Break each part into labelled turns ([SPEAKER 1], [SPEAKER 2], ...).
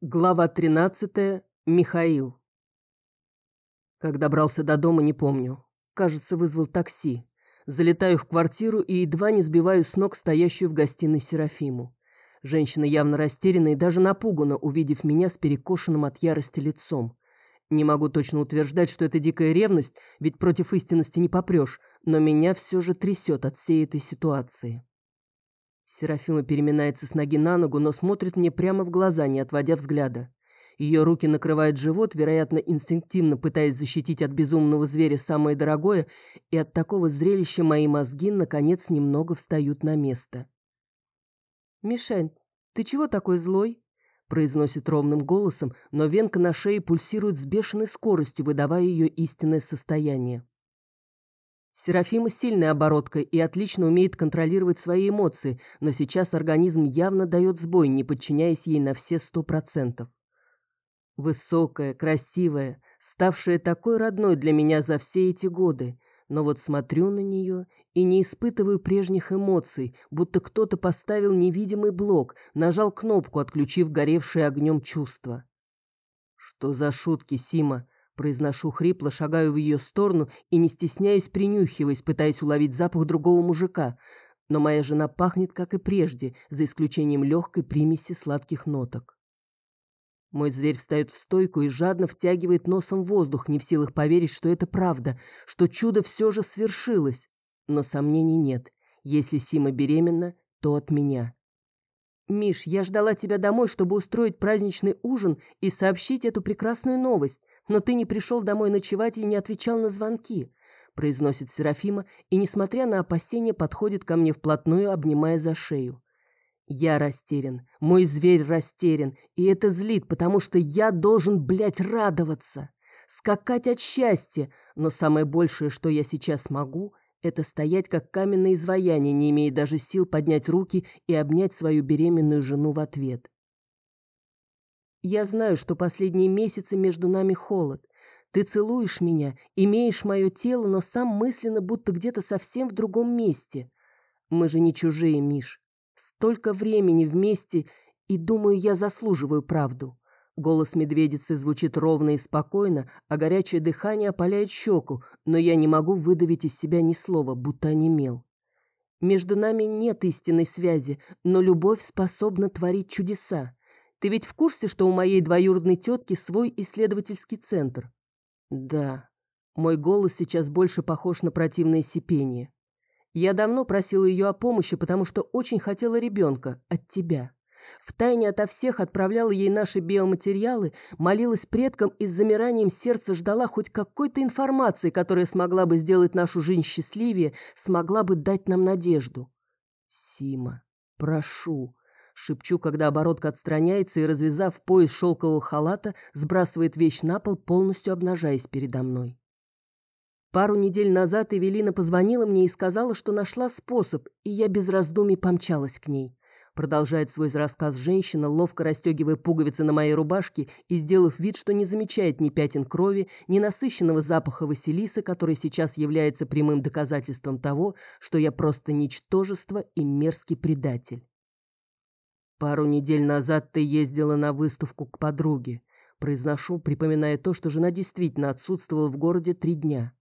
[SPEAKER 1] Глава 13. Михаил. Как добрался до дома, не помню. Кажется, вызвал такси. Залетаю в квартиру и едва не сбиваю с ног стоящую в гостиной Серафиму. Женщина явно растеряна и даже напугана, увидев меня с перекошенным от ярости лицом. Не могу точно утверждать, что это дикая ревность, ведь против истинности не попрешь, но меня все же трясет от всей этой ситуации. Серафима переминается с ноги на ногу, но смотрит мне прямо в глаза, не отводя взгляда. Ее руки накрывают живот, вероятно, инстинктивно пытаясь защитить от безумного зверя самое дорогое, и от такого зрелища мои мозги, наконец, немного встают на место. «Мишень, ты чего такой злой?» произносит ровным голосом, но венка на шее пульсирует с бешеной скоростью, выдавая ее истинное состояние. Серафима сильная оборотка и отлично умеет контролировать свои эмоции, но сейчас организм явно дает сбой, не подчиняясь ей на все сто процентов. Высокая, красивая, ставшая такой родной для меня за все эти годы, но вот смотрю на нее и не испытываю прежних эмоций, будто кто-то поставил невидимый блок, нажал кнопку, отключив горевшее огнем чувство. Что за шутки, Сима? Произношу хрипло, шагаю в ее сторону и не стесняюсь, принюхиваясь, пытаясь уловить запах другого мужика. Но моя жена пахнет, как и прежде, за исключением легкой примеси сладких ноток. Мой зверь встает в стойку и жадно втягивает носом воздух, не в силах поверить, что это правда, что чудо все же свершилось. Но сомнений нет. Если Сима беременна, то от меня. «Миш, я ждала тебя домой, чтобы устроить праздничный ужин и сообщить эту прекрасную новость, но ты не пришел домой ночевать и не отвечал на звонки», произносит Серафима и, несмотря на опасения, подходит ко мне вплотную, обнимая за шею. Я растерян, мой зверь растерян, и это злит, потому что я должен, блядь, радоваться, скакать от счастья, но самое большее, что я сейчас могу – это стоять как каменное изваяние, не имея даже сил поднять руки и обнять свою беременную жену в ответ. Я знаю, что последние месяцы между нами холод. Ты целуешь меня, имеешь мое тело, но сам мысленно будто где-то совсем в другом месте. Мы же не чужие, Миш. Столько времени вместе, и, думаю, я заслуживаю правду. Голос медведицы звучит ровно и спокойно, а горячее дыхание опаляет щеку, но я не могу выдавить из себя ни слова, будто онемел. Между нами нет истинной связи, но любовь способна творить чудеса. Ты ведь в курсе, что у моей двоюродной тетки свой исследовательский центр? Да. Мой голос сейчас больше похож на противное сипение. Я давно просила ее о помощи, потому что очень хотела ребенка от тебя. Втайне ото всех отправляла ей наши биоматериалы, молилась предкам и с замиранием сердца ждала хоть какой-то информации, которая смогла бы сделать нашу жизнь счастливее, смогла бы дать нам надежду. «Сима, прошу», — шепчу, когда оборотка отстраняется и, развязав пояс шелкового халата, сбрасывает вещь на пол, полностью обнажаясь передо мной. Пару недель назад Эвелина позвонила мне и сказала, что нашла способ, и я без раздумий помчалась к ней. Продолжает свой рассказ женщина, ловко расстегивая пуговицы на моей рубашке и сделав вид, что не замечает ни пятен крови, ни насыщенного запаха Василисы, который сейчас является прямым доказательством того, что я просто ничтожество и мерзкий предатель. Пару недель назад ты ездила на выставку к подруге. Произношу, припоминая то, что жена действительно отсутствовала в городе три дня.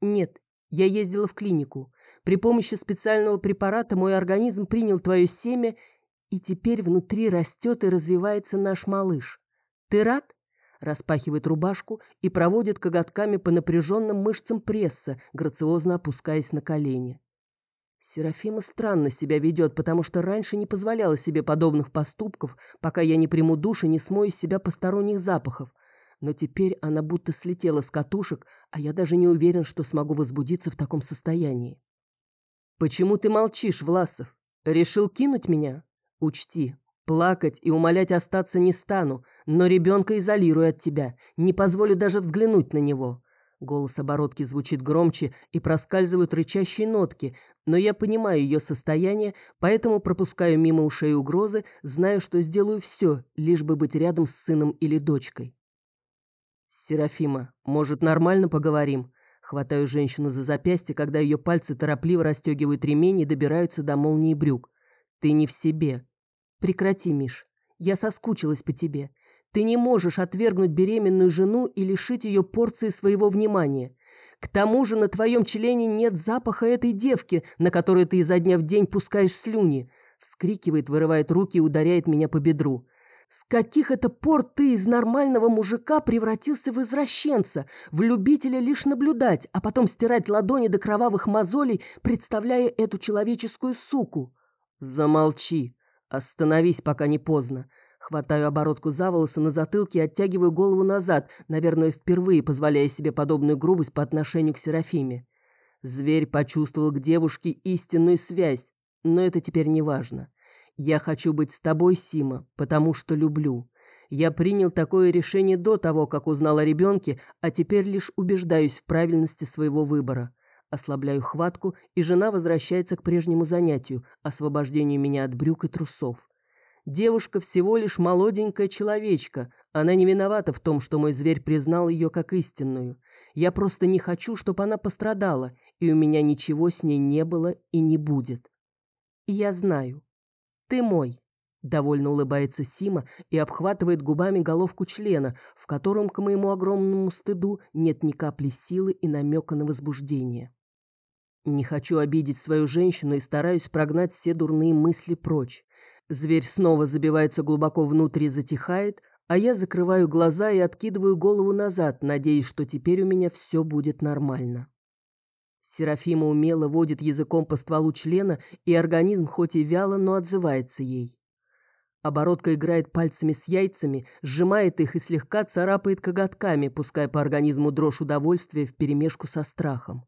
[SPEAKER 1] Нет, я ездила в клинику. При помощи специального препарата мой организм принял твое семя, и теперь внутри растет и развивается наш малыш. Ты рад?» Распахивает рубашку и проводит коготками по напряженным мышцам пресса, грациозно опускаясь на колени. Серафима странно себя ведет, потому что раньше не позволяла себе подобных поступков, пока я не приму душ и не смою из себя посторонних запахов но теперь она будто слетела с катушек, а я даже не уверен, что смогу возбудиться в таком состоянии. «Почему ты молчишь, Власов? Решил кинуть меня? Учти, плакать и умолять остаться не стану, но ребенка изолирую от тебя, не позволю даже взглянуть на него». Голос оборотки звучит громче и проскальзывают рычащие нотки, но я понимаю ее состояние, поэтому пропускаю мимо ушей угрозы, знаю, что сделаю все, лишь бы быть рядом с сыном или дочкой. «Серафима, может, нормально поговорим?» Хватаю женщину за запястье, когда ее пальцы торопливо расстегивают ремень и добираются до молнии брюк. «Ты не в себе». «Прекрати, Миш. Я соскучилась по тебе. Ты не можешь отвергнуть беременную жену и лишить ее порции своего внимания. К тому же на твоем члене нет запаха этой девки, на которую ты изо дня в день пускаешь слюни. Вскрикивает, вырывает руки и ударяет меня по бедру. С каких это пор ты из нормального мужика превратился в извращенца, в любителя лишь наблюдать, а потом стирать ладони до кровавых мозолей, представляя эту человеческую суку? Замолчи. Остановись, пока не поздно. Хватаю оборотку за волосы на затылке и оттягиваю голову назад, наверное, впервые позволяя себе подобную грубость по отношению к Серафиме. Зверь почувствовал к девушке истинную связь, но это теперь не важно. Я хочу быть с тобой, Сима, потому что люблю. Я принял такое решение до того, как узнал о ребенке, а теперь лишь убеждаюсь в правильности своего выбора. Ослабляю хватку, и жена возвращается к прежнему занятию – освобождению меня от брюк и трусов. Девушка всего лишь молоденькая человечка. Она не виновата в том, что мой зверь признал ее как истинную. Я просто не хочу, чтобы она пострадала, и у меня ничего с ней не было и не будет. Я знаю. Ты мой. Довольно улыбается Сима и обхватывает губами головку члена, в котором, к моему огромному стыду, нет ни капли силы и намека на возбуждение. Не хочу обидеть свою женщину и стараюсь прогнать все дурные мысли прочь. Зверь снова забивается глубоко внутрь и затихает, а я закрываю глаза и откидываю голову назад, надеясь, что теперь у меня все будет нормально. Серафима умело водит языком по стволу члена, и организм хоть и вяло, но отзывается ей. Оборотка играет пальцами с яйцами, сжимает их и слегка царапает коготками, пуская по организму дрожь удовольствия вперемешку со страхом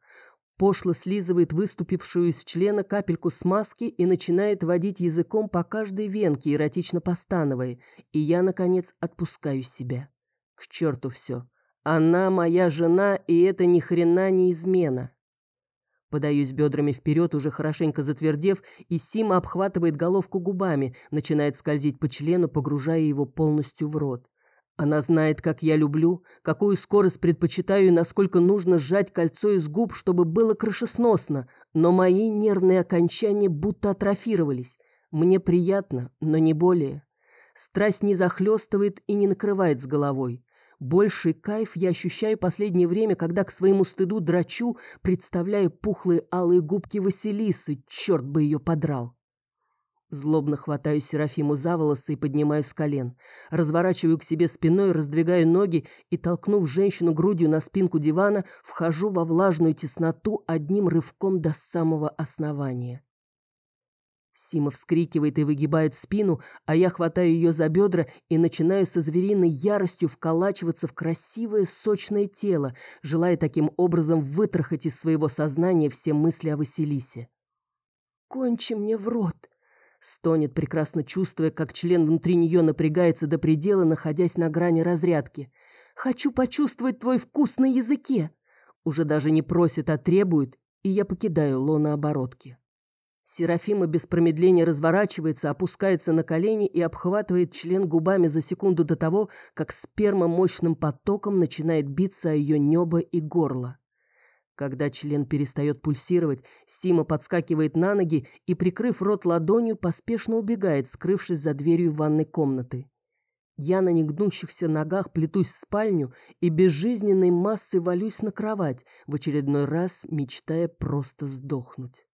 [SPEAKER 1] пошло слизывает выступившую из члена капельку смазки и начинает водить языком по каждой венке, эротично постановая, и я, наконец, отпускаю себя. К черту все. Она моя жена, и это ни хрена не измена. Подаюсь бедрами вперед, уже хорошенько затвердев, и Сима обхватывает головку губами, начинает скользить по члену, погружая его полностью в рот. Она знает, как я люблю, какую скорость предпочитаю и насколько нужно сжать кольцо из губ, чтобы было крышесносно, но мои нервные окончания будто атрофировались. Мне приятно, но не более. Страсть не захлестывает и не накрывает с головой. Больший кайф я ощущаю последнее время, когда к своему стыду драчу, представляя пухлые алые губки Василисы, черт бы ее подрал. Злобно хватаю Серафиму за волосы и поднимаю с колен. Разворачиваю к себе спиной, раздвигаю ноги и, толкнув женщину грудью на спинку дивана, вхожу во влажную тесноту одним рывком до самого основания. Сима вскрикивает и выгибает спину, а я хватаю ее за бедра и начинаю со звериной яростью вколачиваться в красивое сочное тело, желая таким образом вытрахать из своего сознания все мысли о Василисе. «Кончи мне в рот!» Стонет, прекрасно чувствуя, как член внутри нее напрягается до предела, находясь на грани разрядки. «Хочу почувствовать твой вкус на языке!» Уже даже не просит, а требует, и я покидаю лона оборотки. Серафима без промедления разворачивается, опускается на колени и обхватывает член губами за секунду до того, как сперма мощным потоком начинает биться о ее небо и горло. Когда член перестает пульсировать, Сима подскакивает на ноги и, прикрыв рот ладонью, поспешно убегает, скрывшись за дверью ванной комнаты. Я на негнущихся ногах плетусь в спальню и безжизненной массой валюсь на кровать, в очередной раз мечтая просто сдохнуть.